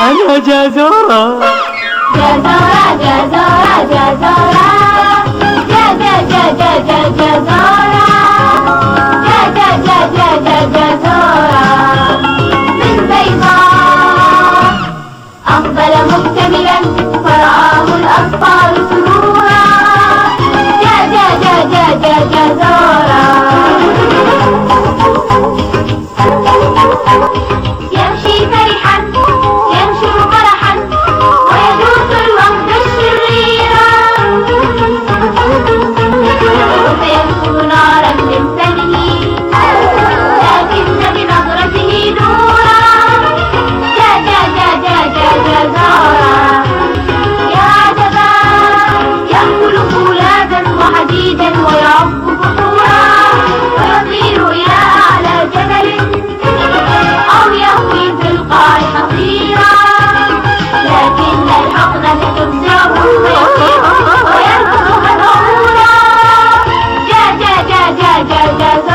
أنا جزورة جزورة جزورة جزورة جزا جزا جزا جزورة جزا جزا جزا جزورة من بيضاء أقبل مكتملا Gaza.